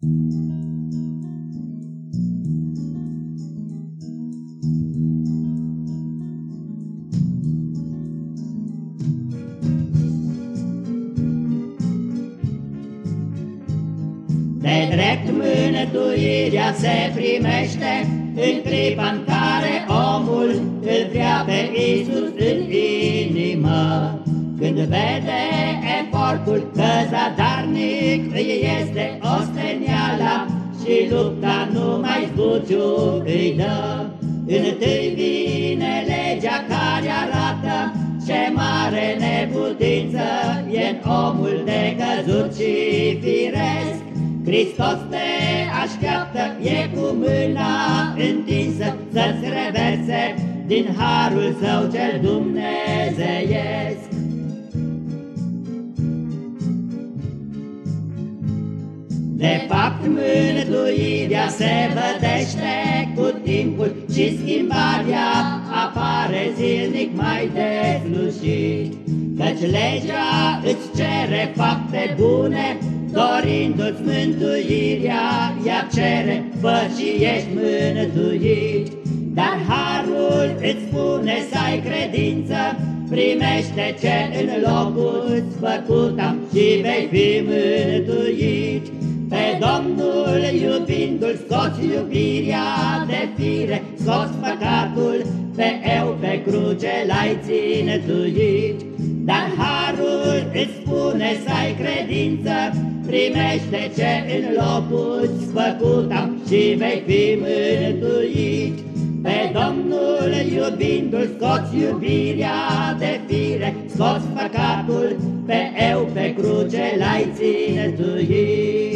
De drept mânătuirea se primește În clipa în care omul îl vrea pe Iisus în inimă. Când vede efortul că zadarnic îi este osteniala Și lupta numai zbuciu îi dă Întâi vine legea care arată ce mare neputință e în omul de căzut și firesc. Hristos te așteaptă, e cu mâna întinsă Să-ți reverse din harul său cel dumnezeiesc De fapt, mântuirea se vădește cu timpul și schimbarea apare zilnic mai deslușit. Căci legea îți cere fapte bune Dorindu-ți mântuirea, ea cere, fă și ești mântuit. Dar harul îți spune să ai credință, Primește ce în locul făcut am și vei fi mântuit. Iubindu-l scoți iubirea de fire, Scoți păcatul, pe eu pe cruce l-ai ținetuit. Dar harul îți spune să ai credință, Primește ce în locul făcut am și vei fi mântuit. Pe Domnul iubindu-l scoți iubirea de fire, Scoți păcatul, pe eu pe cruce l-ai ținetuit.